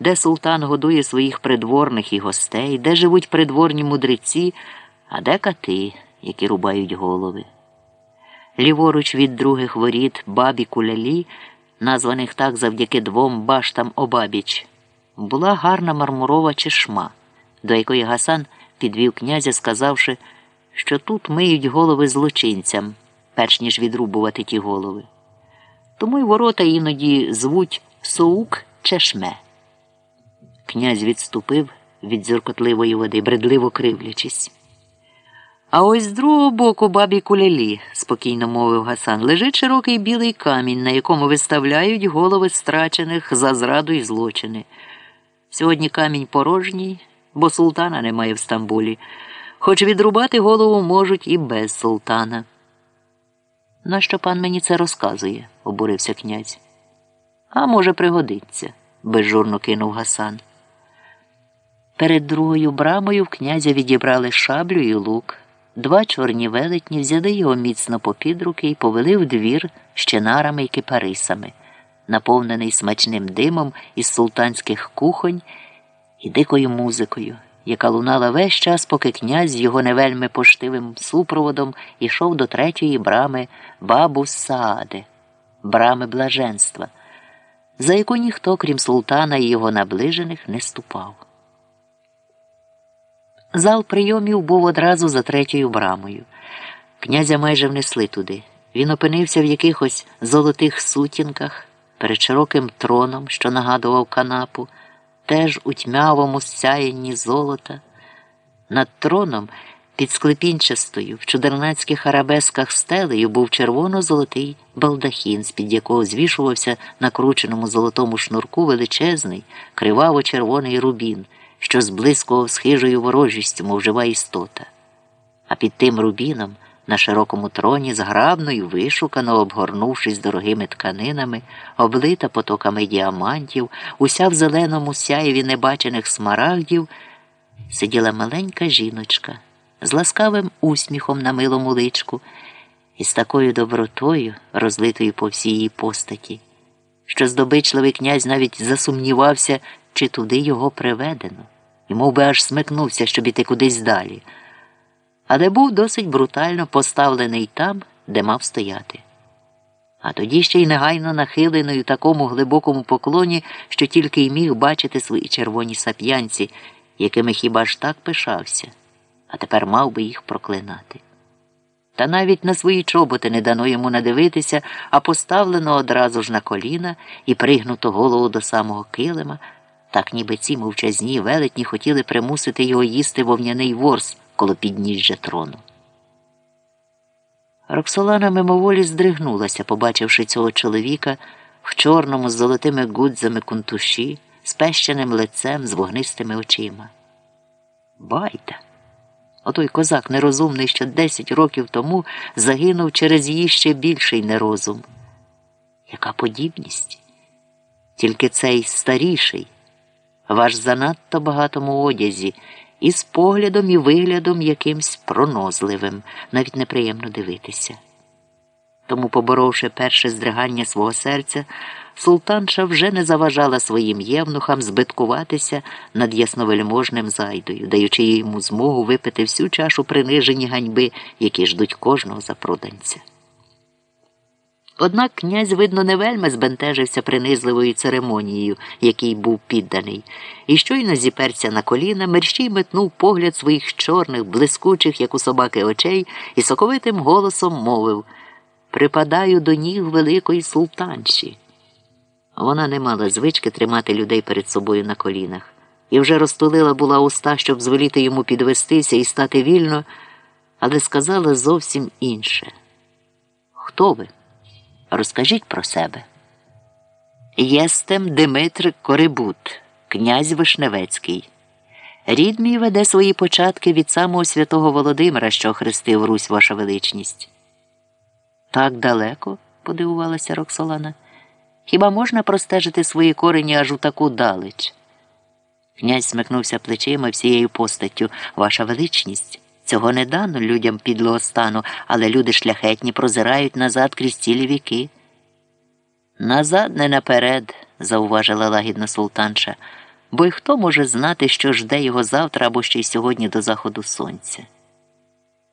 де султан годує своїх придворних і гостей, де живуть придворні мудреці, а де кати, які рубають голови. Ліворуч від других воріт бабі кулялі, названих так завдяки двом баштам обабіч, була гарна мармурова чешма, до якої Гасан підвів князя, сказавши, що тут миють голови злочинцям, перш ніж відрубувати ті голови. Тому й ворота іноді звуть Соук Чешме. Князь відступив від зюркотливої води, бредливо кривлячись. А ось з другого боку бабі кулялі, спокійно мовив Гасан, лежить широкий білий камінь, на якому виставляють голови страчених за зраду і злочини. Сьогодні камінь порожній, бо султана немає в Стамбулі, хоч відрубати голову можуть і без султана. Нащо пан мені це розказує? обурився князь. А може, пригодиться, безжурно кинув Гасан. Перед другою брамою в князя відібрали шаблю і лук. Два чорні велетні взяли його міцно попід руки і повели в двір щенарами і кипарисами, наповнений смачним димом із султанських кухонь і дикою музикою, яка лунала весь час, поки князь з його невельми поштивим супроводом ішов до третьої брами бабу Саади, брами блаженства, за яку ніхто, крім султана і його наближених, не ступав. Зал прийомів був одразу за третьою брамою. Князя майже внесли туди. Він опинився в якихось золотих сутінках перед широким троном, що нагадував канапу, теж у тьмявому сяєнні золота. Над троном під склепінчастою в чудернацьких арабесках стелею був червоно-золотий балдахін, з під якого звішувався на крученому золотому шнурку величезний, криваво-червоний рубін що зблискував з хижою ворожістю, мов жива істота. А під тим рубіном на широкому троні, зграбно й вишукано, обгорнувшись дорогими тканинами, облита потоками діамантів, уся в зеленому сяєві небачених смарагдів, сиділа маленька жіночка з ласкавим усміхом на милому личку і з такою добротою, розлитою по всій її постаті, що здобичливий князь навіть засумнівався чи туди його приведено, і мов би аж смикнувся, щоб іти кудись далі, але був досить брутально поставлений там, де мав стояти. А тоді ще й негайно нахилений у такому глибокому поклоні, що тільки й міг бачити свої червоні сап'янці, якими хіба ж так пишався, а тепер мав би їх проклинати. Та навіть на свої чоботи не дано йому надивитися, а поставлено одразу ж на коліна і пригнуто голову до самого килима так ніби ці мовчазні велетні хотіли примусити його їсти вовняний ворс коло підніжжя трону. Роксолана мимоволі здригнулася, побачивши цього чоловіка в чорному з золотими гудзами кунтуші, з пещеним лицем, з вогнистими очима. Байда! Отой козак нерозумний, що десять років тому загинув через її ще більший нерозум. Яка подібність? Тільки цей старіший ваш занадто багатому одязі, і з поглядом і виглядом якимсь пронозливим, навіть неприємно дивитися. Тому, поборовши перше здригання свого серця, султанша вже не заважала своїм євнухам збиткуватися над ясновельможним зайдою, даючи йому змогу випити всю чашу принижені ганьби, які ждуть кожного запроданця. Однак князь, видно, не вельми збентежився принизливою церемонією, який був підданий, і щойно зіперся на коліна, мерщій метнув погляд своїх чорних, блискучих, як у собаки, очей, і соковитим голосом мовив Припадаю до ніг великої султанші. Вона не мала звички тримати людей перед собою на колінах, і вже розтулила була уста, щоб звеліти йому підвестися і стати вільно, але сказала зовсім інше. Хто ви? Розкажіть про себе. Єстем Димитр Корибут, князь Вишневецький. Рід мій веде свої початки від самого святого Володимира, що хрестив Русь ваша величність. Так далеко, подивувалася Роксолана. Хіба можна простежити свої корені аж у таку далеч? Князь смикнувся плечима всією постаттю, ваша величність. Цього не дано людям підлого стану, але люди шляхетні прозирають назад крізь цілі віки. Назад не наперед, зауважила лагідна султанша, бо й хто може знати, що жде його завтра або ще й сьогодні до заходу сонця.